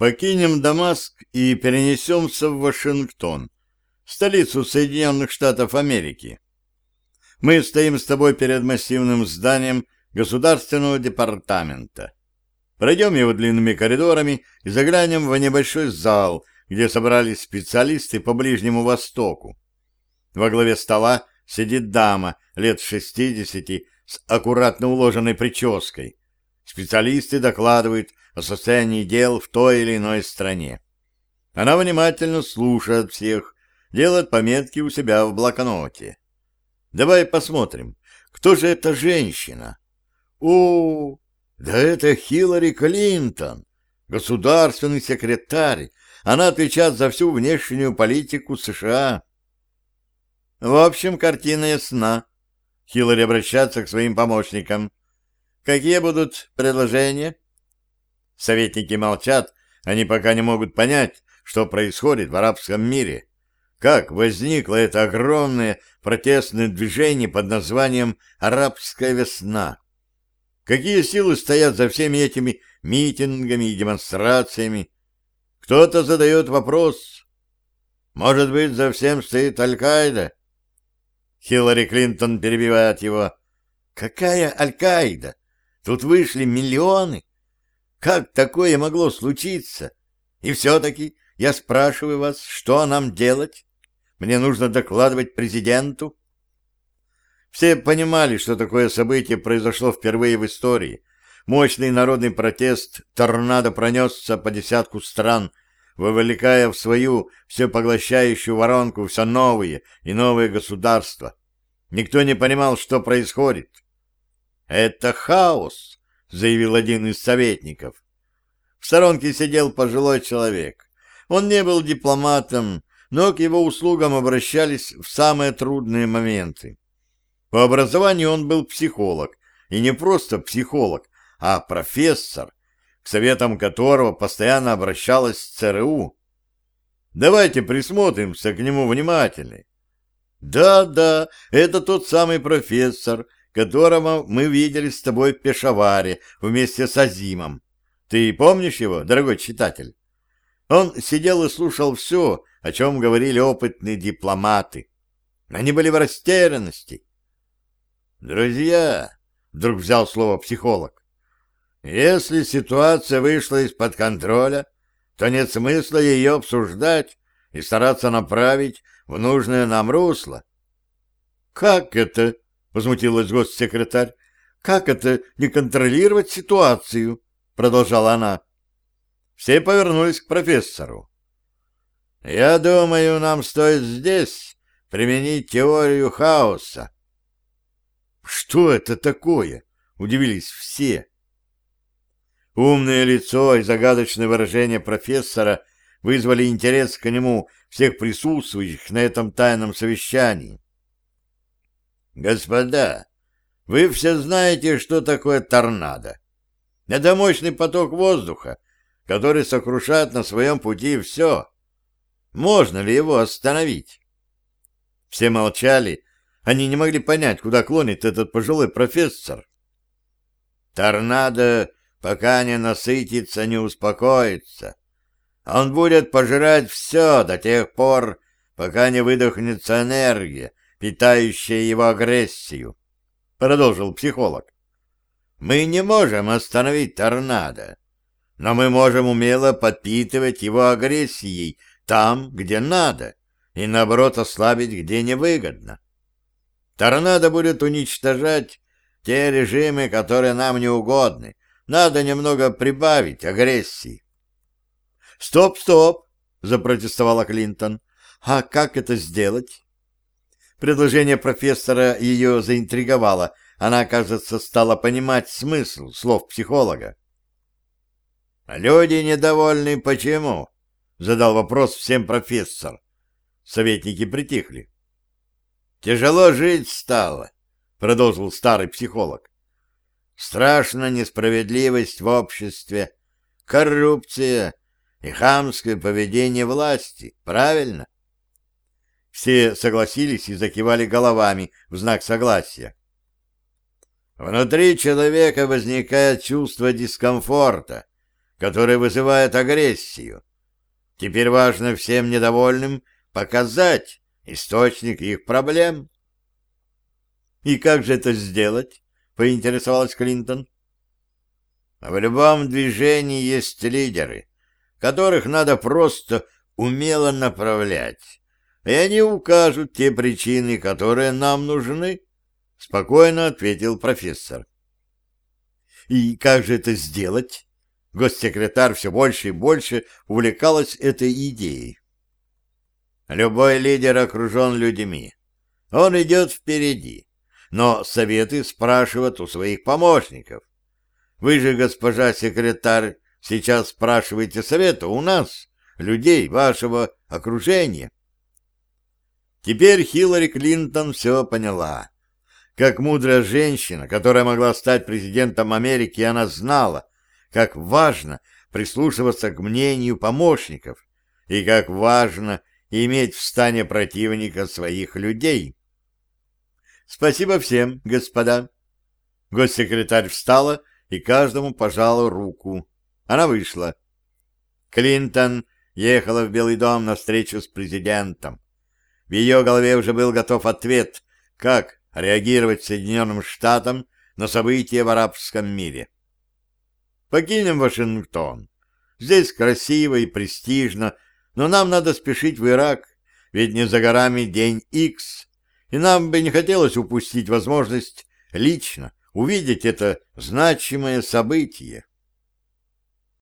Покинем Дамаск и перенесемся в Вашингтон, столицу Соединенных Штатов Америки. Мы стоим с тобой перед массивным зданием Государственного департамента. Пройдем его длинными коридорами и заглянем в небольшой зал, где собрались специалисты по Ближнему Востоку. Во главе стола сидит дама лет шестидесяти с аккуратно уложенной прической. Специалисты докладывают о состоянии дел в той или иной стране. Она внимательно слушает всех, делает пометки у себя в блокноте. Давай посмотрим, кто же эта женщина? О, да это Хиллари Клинтон, государственный секретарь. Она отвечает за всю внешнюю политику США. В общем, картина ясна. Хиллари обращается к своим помощникам. Какие будут предложения? Советники молчат, они пока не могут понять, что происходит в арабском мире. Как возникло это огромное протестное движение под названием «Арабская весна»? Какие силы стоят за всеми этими митингами и демонстрациями? Кто-то задает вопрос. Может быть, за всем стоит Аль-Каида? Хиллари Клинтон перебивает его. Какая Аль-Каида? Тут вышли миллионы. Как такое могло случиться? И все-таки я спрашиваю вас, что нам делать? Мне нужно докладывать президенту? Все понимали, что такое событие произошло впервые в истории. Мощный народный протест торнадо пронесся по десятку стран, вовлекая в свою всепоглощающую воронку все новые и новые государства. Никто не понимал, что происходит. «Это хаос», — заявил один из советников. В сторонке сидел пожилой человек. Он не был дипломатом, но к его услугам обращались в самые трудные моменты. По образованию он был психолог, и не просто психолог, а профессор, к советам которого постоянно обращалась ЦРУ. Давайте присмотримся к нему внимательнее. Да-да, это тот самый профессор, которого мы видели с тобой в Пешаваре вместе с Азимом. Ты помнишь его, дорогой читатель? Он сидел и слушал все, о чем говорили опытные дипломаты. Они были в растерянности. «Друзья», — вдруг взял слово психолог, — «если ситуация вышла из-под контроля, то нет смысла ее обсуждать и стараться направить в нужное нам русло». «Как это?» — возмутилась госсекретарь. «Как это не контролировать ситуацию?» — продолжала она. Все повернулись к профессору. «Я думаю, нам стоит здесь применить теорию хаоса». «Что это такое?» — удивились все. Умное лицо и загадочное выражение профессора вызвали интерес к нему всех присутствующих на этом тайном совещании. Господа, вы все знаете, что такое торнадо. Это мощный поток воздуха, который сокрушает на своем пути все. Можно ли его остановить? Все молчали, они не могли понять, куда клонит этот пожилой профессор. Торнадо, пока не насытится, не успокоится. Он будет пожирать все до тех пор, пока не выдохнется энергия, питающая его агрессию, — продолжил психолог. Мы не можем остановить торнадо, но мы можем умело подпитывать его агрессией там, где надо, и, наоборот, ослабить, где невыгодно. Торнадо будет уничтожать те режимы, которые нам не угодны. Надо немного прибавить агрессии. «Стоп, стоп!» — запротестовала Клинтон. «А как это сделать?» Предложение профессора ее заинтриговало. Она, кажется, стала понимать смысл слов психолога. «Люди недовольны почему?» — задал вопрос всем профессор. Советники притихли. «Тяжело жить стало», — продолжил старый психолог. «Страшна несправедливость в обществе, коррупция и хамское поведение власти, правильно?» Все согласились и закивали головами в знак согласия. Внутри человека возникает чувство дискомфорта, который вызывает агрессию. Теперь важно всем недовольным показать источник их проблем. «И как же это сделать?» — поинтересовалась Клинтон. В любом движении есть лидеры, которых надо просто умело направлять, и они укажут те причины, которые нам нужны, — спокойно ответил профессор. И как же это сделать? Госсекретарь все больше и больше увлекалась этой идеей. Любой лидер окружен людьми. Он идет впереди, но советы спрашивают у своих помощников. Вы же, госпожа секретарь, сейчас спрашиваете совета у нас, людей вашего окружения. Теперь Хиллари Клинтон все поняла. Как мудрая женщина, которая могла стать президентом Америки, она знала, как важно прислушиваться к мнению помощников и как важно иметь в стане противника своих людей. Спасибо всем, господа. Госсекретарь встала и каждому пожала руку. Она вышла. Клинтон ехала в Белый дом на встречу с президентом. В ее голове уже был готов ответ, как реагировать Соединенным Штатам на события в арабском мире. Покинем Вашингтон. Здесь красиво и престижно, но нам надо спешить в Ирак, ведь не за горами день Икс, и нам бы не хотелось упустить возможность лично увидеть это значимое событие.